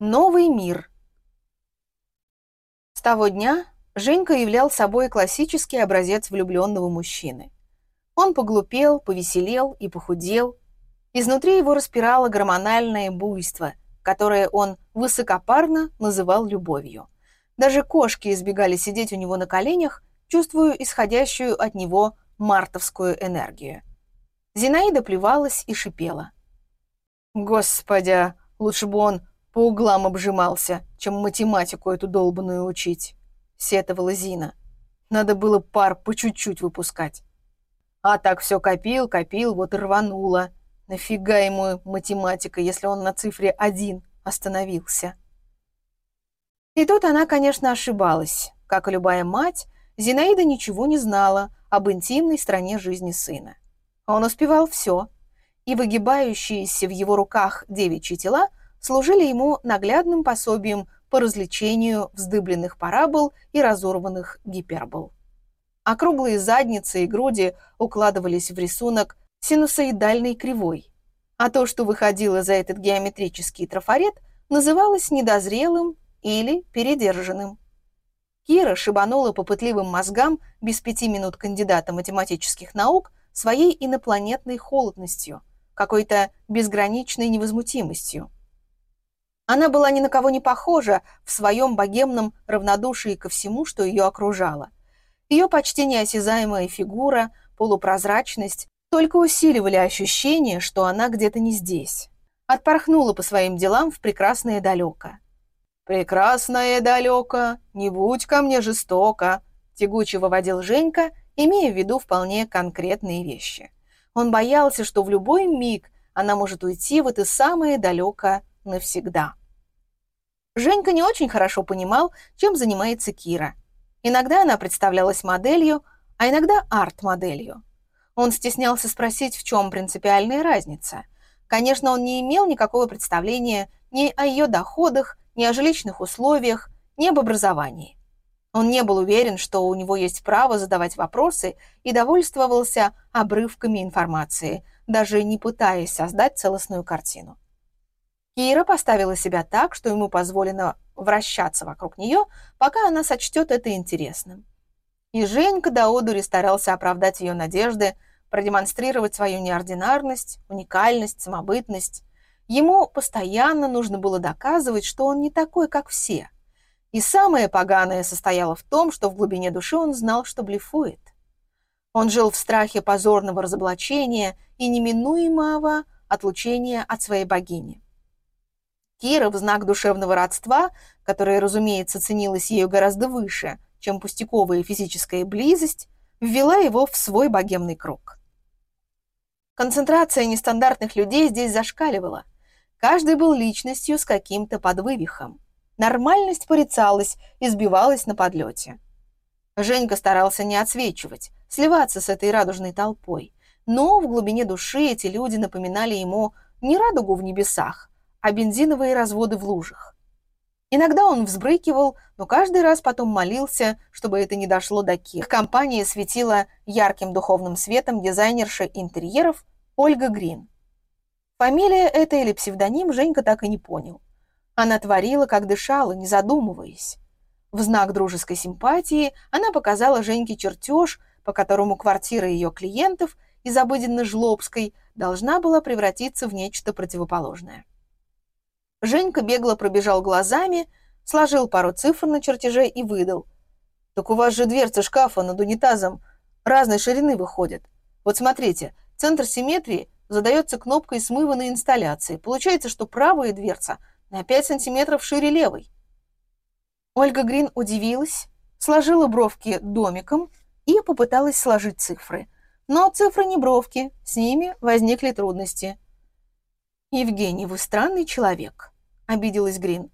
Новый мир. С того дня Женька являл собой классический образец влюбленного мужчины. Он поглупел, повеселел и похудел. Изнутри его распирало гормональное буйство, которое он высокопарно называл любовью. Даже кошки избегали сидеть у него на коленях, чувствуя исходящую от него мартовскую энергию. Зинаида плевалась и шипела. «Господи, лучше бы он по углам обжимался, чем математику эту долбанную учить», — сетовала Зина. «Надо было пар по чуть-чуть выпускать. А так все копил, копил, вот и рвануло. Нафига ему математика, если он на цифре один остановился?» И тут она, конечно, ошибалась. Как и любая мать, Зинаида ничего не знала об интимной стороне жизни сына. Он успевал все, и выгибающиеся в его руках девичьи тела служили ему наглядным пособием по развлечению вздыбленных парабол и разорванных гипербол. Округлые задницы и груди укладывались в рисунок синусоидальной кривой, а то, что выходило за этот геометрический трафарет, называлось недозрелым или передержанным. Кира шибанула по пытливым мозгам без пяти минут кандидата математических наук своей инопланетной холодностью, какой-то безграничной невозмутимостью. Она была ни на кого не похожа в своем богемном равнодушии ко всему, что ее окружало. Ее почти неосязаемая фигура, полупрозрачность только усиливали ощущение, что она где-то не здесь. Отпорхнула по своим делам в прекрасное далеко. «Прекрасное далеко, не будь ко мне жестоко», тягуче выводил Женька, имея в виду вполне конкретные вещи. Он боялся, что в любой миг она может уйти в это самое далеко навсегда. Женька не очень хорошо понимал, чем занимается Кира. Иногда она представлялась моделью, а иногда арт-моделью. Он стеснялся спросить, в чем принципиальная разница. Конечно, он не имел никакого представления ни о ее доходах, ни о жилищных условиях, ни об образовании. Он не был уверен, что у него есть право задавать вопросы и довольствовался обрывками информации, даже не пытаясь создать целостную картину. Кира поставила себя так, что ему позволено вращаться вокруг нее, пока она сочтет это интересным. И Женька до одури старался оправдать ее надежды, продемонстрировать свою неординарность, уникальность, самобытность. Ему постоянно нужно было доказывать, что он не такой, как все. И самое поганое состояло в том, что в глубине души он знал, что блефует. Он жил в страхе позорного разоблачения и неминуемого отлучения от своей богини. Кира в знак душевного родства, которое, разумеется, ценилось ею гораздо выше, чем пустяковая физическая близость, ввела его в свой богемный круг. Концентрация нестандартных людей здесь зашкаливала. Каждый был личностью с каким-то подвывихом. Нормальность порицалась и сбивалась на подлете. Женька старался не отсвечивать, сливаться с этой радужной толпой, но в глубине души эти люди напоминали ему не радугу в небесах, а бензиновые разводы в лужах. Иногда он взбрыкивал, но каждый раз потом молился, чтобы это не дошло до Кир. Компания светила ярким духовным светом дизайнерша интерьеров Ольга Грин. Фамилия это или псевдоним Женька так и не понял. Она творила, как дышала, не задумываясь. В знак дружеской симпатии она показала Женьке чертеж, по которому квартира ее клиентов из обыденно-жлобской должна была превратиться в нечто противоположное. Женька бегло пробежал глазами, сложил пару цифр на чертеже и выдал. «Так у вас же дверцы шкафа над унитазом разной ширины выходят. Вот смотрите, центр симметрии задается кнопкой смыванной инсталляции. Получается, что правая дверца на 5 сантиметров шире левой». Ольга Грин удивилась, сложила бровки домиком и попыталась сложить цифры. Но цифры не бровки, с ними возникли трудности – «Евгений, вы странный человек», — обиделась Грин.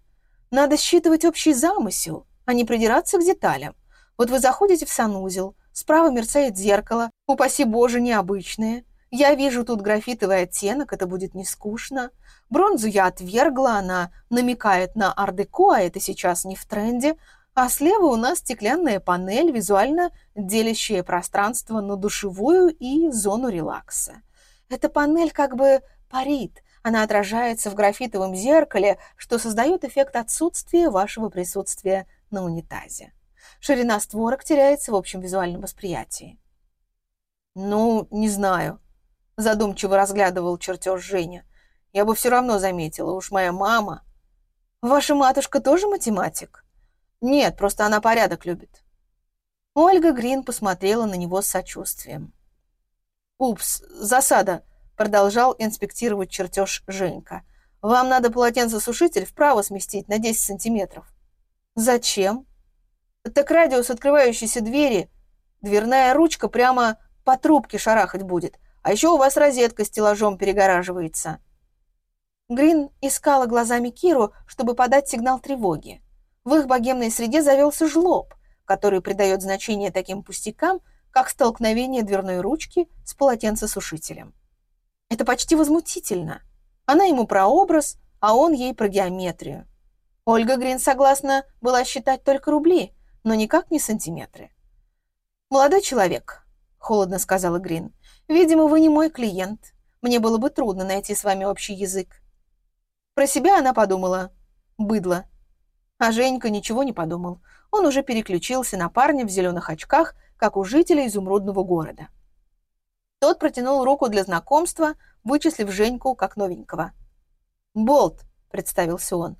«Надо считывать общий замысел, а не придираться к деталям. Вот вы заходите в санузел, справа мерцает зеркало, упаси боже, необычное. Я вижу тут графитовый оттенок, это будет не скучно. Бронзу я отвергла, она намекает на ар-деко, а это сейчас не в тренде. А слева у нас стеклянная панель, визуально делящая пространство на душевую и зону релакса. Эта панель как бы парит, Она отражается в графитовом зеркале, что создает эффект отсутствия вашего присутствия на унитазе. Ширина створок теряется в общем визуальном восприятии. «Ну, не знаю», — задумчиво разглядывал чертеж Женя. «Я бы все равно заметила, уж моя мама...» «Ваша матушка тоже математик?» «Нет, просто она порядок любит». Ольга Грин посмотрела на него с сочувствием. «Упс, засада!» — продолжал инспектировать чертеж Женька. «Вам надо полотенцесушитель вправо сместить на 10 сантиметров». «Зачем?» «Так радиус открывающейся двери, дверная ручка прямо по трубке шарахать будет, а еще у вас розетка стеллажом перегораживается». Грин искала глазами Киру, чтобы подать сигнал тревоги. В их богемной среде завелся жлоб, который придает значение таким пустякам, как столкновение дверной ручки с полотенцесушителем. Это почти возмутительно. Она ему про образ, а он ей про геометрию. Ольга Грин согласна была считать только рубли, но никак не сантиметры. «Молодой человек», — холодно сказала Грин, — «видимо, вы не мой клиент. Мне было бы трудно найти с вами общий язык». Про себя она подумала «быдло». А Женька ничего не подумал. Он уже переключился на парня в зеленых очках как у жителя изумрудного города. Тот протянул руку для знакомства, вычислив Женьку как новенького. «Болт», — представился он.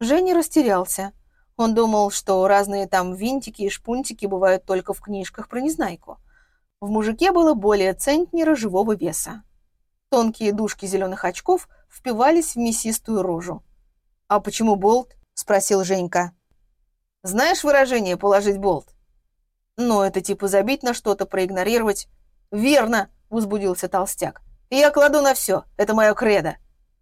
Женя растерялся. Он думал, что разные там винтики и шпунтики бывают только в книжках про Незнайку. В мужике было более центнера живого веса. Тонкие дужки зеленых очков впивались в мясистую рожу. «А почему болт?» — спросил Женька. «Знаешь выражение «положить болт»?» «Ну, это типа забить на что-то, проигнорировать». «Верно!» — возбудился толстяк. «Я кладу на все. Это мое кредо.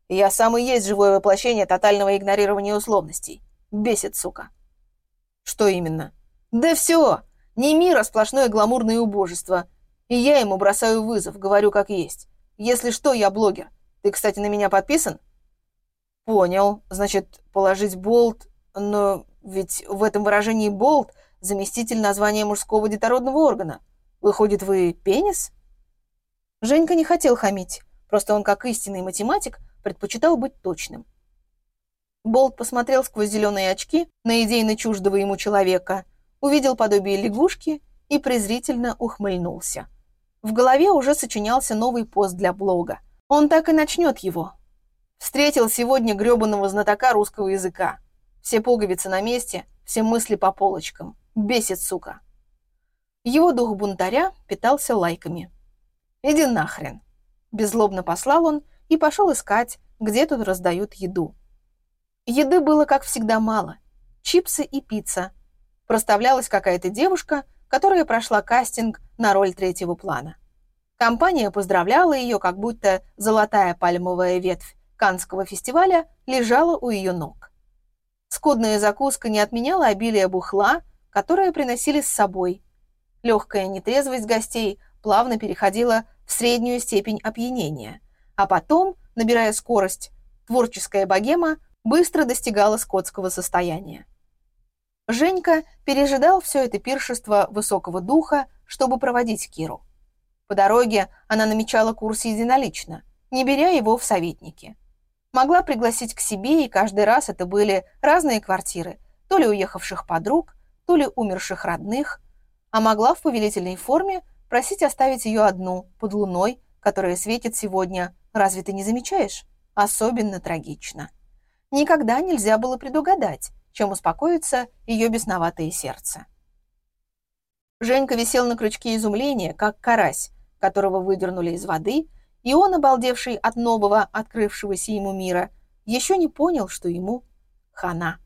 Я сам и есть живое воплощение тотального игнорирования условностей. Бесит, сука». «Что именно?» «Да все! Не мир, а сплошное гламурное убожество. И я ему бросаю вызов, говорю как есть. Если что, я блогер. Ты, кстати, на меня подписан?» «Понял. Значит, положить болт, но ведь в этом выражении «болт» заместитель названия мужского детородного органа. Выходит, вы пенис? Женька не хотел хамить, просто он, как истинный математик, предпочитал быть точным. Болт посмотрел сквозь зеленые очки на идейно чуждого ему человека, увидел подобие лягушки и презрительно ухмыльнулся. В голове уже сочинялся новый пост для блога. Он так и начнет его. Встретил сегодня гребаного знатока русского языка. Все пуговицы на месте, все мысли по полочкам. Бесит, сука. Его дух бунтаря питался лайками. «Иди нахрен!» Беззлобно послал он и пошел искать, где тут раздают еду. Еды было, как всегда, мало. Чипсы и пицца. Проставлялась какая-то девушка, которая прошла кастинг на роль третьего плана. Компания поздравляла ее, как будто золотая пальмовая ветвь Канского фестиваля лежала у ее ног. Скудная закуска не отменяла обилие бухла, которое приносили с собой. Легкая нетрезвость гостей плавно переходила в среднюю степень опьянения, а потом, набирая скорость, творческая богема быстро достигала скотского состояния. Женька пережидал все это пиршество высокого духа, чтобы проводить Киру. По дороге она намечала курс единолично, не беря его в советники могла пригласить к себе, и каждый раз это были разные квартиры, то ли уехавших подруг, то ли умерших родных, а могла в повелительной форме просить оставить ее одну, под луной, которая светит сегодня, разве ты не замечаешь? Особенно трагично. Никогда нельзя было предугадать, чем успокоится ее бесноватое сердце. Женька висел на крючке изумления, как карась, которого выдернули из воды и он, обалдевший от нового, открывшегося ему мира, еще не понял, что ему хана.